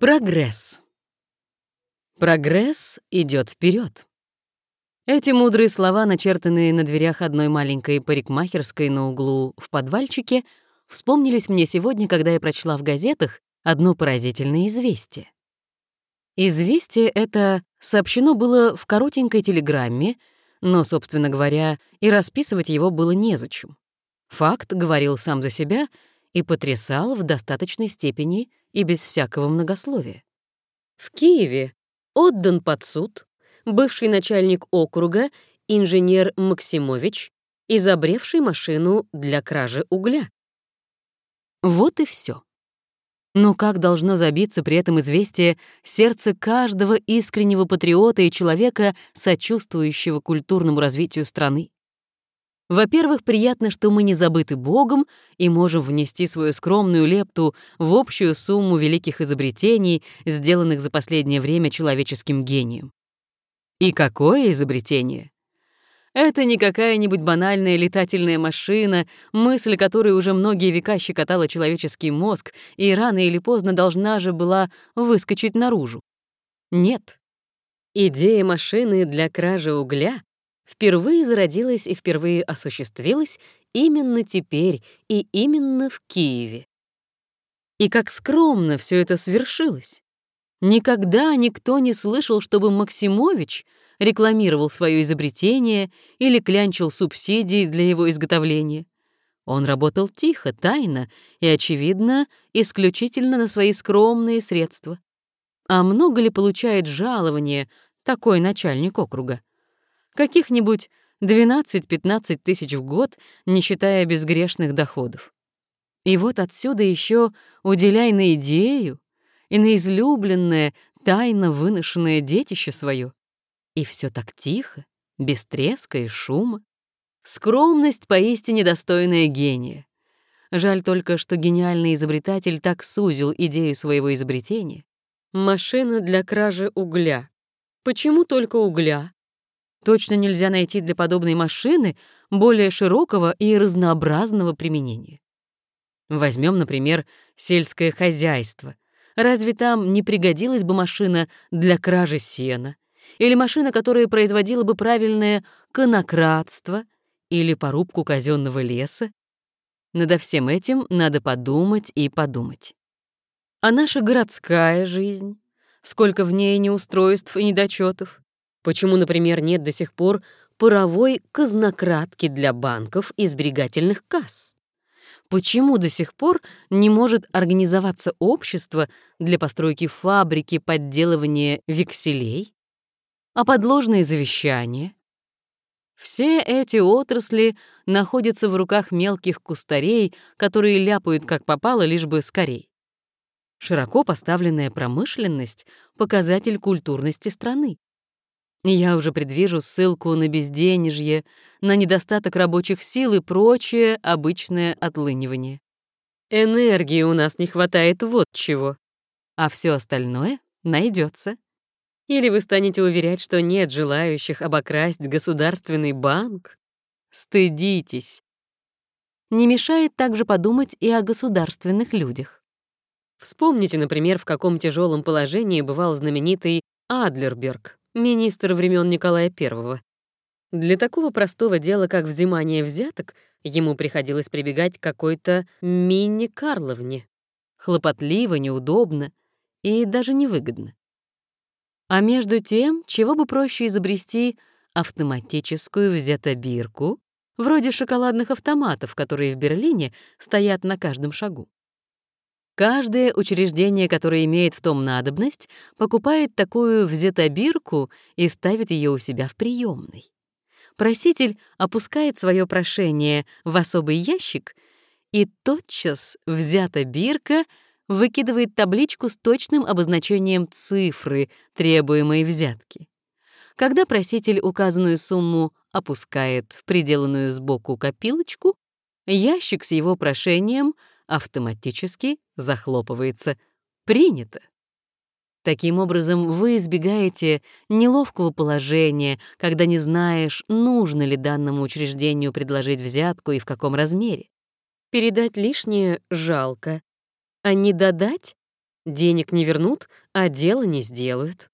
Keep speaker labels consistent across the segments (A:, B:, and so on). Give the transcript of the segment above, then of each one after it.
A: Прогресс. Прогресс идет вперед. Эти мудрые слова, начертанные на дверях одной маленькой парикмахерской на углу в подвальчике, вспомнились мне сегодня, когда я прочла в газетах одно поразительное известие. Известие это сообщено было в коротенькой телеграмме, но, собственно говоря, и расписывать его было незачем. Факт говорил сам за себя и потрясал в достаточной степени и без всякого многословия. В Киеве отдан под суд бывший начальник округа инженер Максимович, изобревший машину для кражи угля. Вот и все. Но как должно забиться при этом известие сердце каждого искреннего патриота и человека, сочувствующего культурному развитию страны? Во-первых, приятно, что мы не забыты Богом и можем внести свою скромную лепту в общую сумму великих изобретений, сделанных за последнее время человеческим гением. И какое изобретение! Это не какая-нибудь банальная летательная машина, мысль которой уже многие века щекотала человеческий мозг и рано или поздно должна же была выскочить наружу. Нет. Идея машины для кражи угля впервые зародилась и впервые осуществилась именно теперь и именно в Киеве. И как скромно все это свершилось. Никогда никто не слышал, чтобы Максимович — рекламировал свое изобретение или клянчил субсидии для его изготовления. Он работал тихо, тайно и, очевидно, исключительно на свои скромные средства. А много ли получает жалование такой начальник округа? Каких-нибудь 12-15 тысяч в год, не считая безгрешных доходов. И вот отсюда еще уделяй на идею и на излюбленное, тайно выношенное детище свое. И все так тихо, без треска и шума. Скромность поистине достойная гения. Жаль только, что гениальный изобретатель так сузил идею своего изобретения. Машина для кражи угля. Почему только угля? Точно нельзя найти для подобной машины более широкого и разнообразного применения. Возьмем, например, сельское хозяйство. Разве там не пригодилась бы машина для кражи сена, или машина, которая производила бы правильное конократство или порубку казенного леса. Надо всем этим надо подумать и подумать. А наша городская жизнь? Сколько в ней неустройств и недочетов? Почему, например, нет до сих пор паровой казнократки для банков и сберегательных касс? Почему до сих пор не может организоваться общество для постройки фабрики подделывания векселей? а подложные завещания. Все эти отрасли находятся в руках мелких кустарей, которые ляпают как попало, лишь бы скорей. Широко поставленная промышленность — показатель культурности страны. Я уже предвижу ссылку на безденежье, на недостаток рабочих сил и прочее обычное отлынивание. Энергии у нас не хватает вот чего, а все остальное найдется. Или вы станете уверять, что нет желающих обокрасть государственный банк? Стыдитесь. Не мешает также подумать и о государственных людях. Вспомните, например, в каком тяжелом положении бывал знаменитый Адлерберг, министр времен Николая I. Для такого простого дела, как взимание взяток, ему приходилось прибегать к какой-то мини-Карловне. Хлопотливо, неудобно и даже невыгодно. А между тем, чего бы проще изобрести автоматическую взятобирку, вроде шоколадных автоматов, которые в Берлине стоят на каждом шагу. Каждое учреждение, которое имеет в том надобность, покупает такую взятобирку и ставит ее у себя в приемной. Проситель опускает свое прошение в особый ящик, и тотчас взята бирка — выкидывает табличку с точным обозначением цифры требуемой взятки. Когда проситель указанную сумму опускает в приделанную сбоку копилочку, ящик с его прошением автоматически захлопывается «Принято». Таким образом, вы избегаете неловкого положения, когда не знаешь, нужно ли данному учреждению предложить взятку и в каком размере. Передать лишнее жалко, а не додать Денег не вернут, а дело не сделают.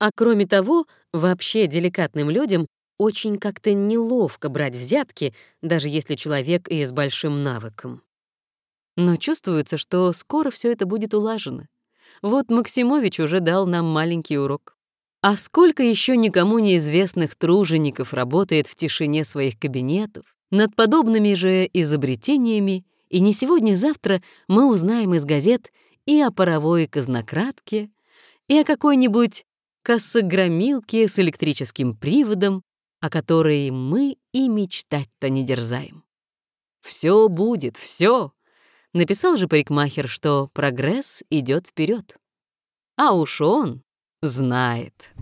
A: А кроме того, вообще деликатным людям очень как-то неловко брать взятки, даже если человек и с большим навыком. Но чувствуется, что скоро все это будет улажено. Вот Максимович уже дал нам маленький урок. А сколько еще никому неизвестных тружеников работает в тишине своих кабинетов над подобными же изобретениями, и не сегодня-завтра мы узнаем из газет и о паровой казнократке, и о какой-нибудь кассогромилке с электрическим приводом, о которой мы и мечтать-то не дерзаем. Все будет, все. Написал же парикмахер, что прогресс идет вперед. А уж он знает.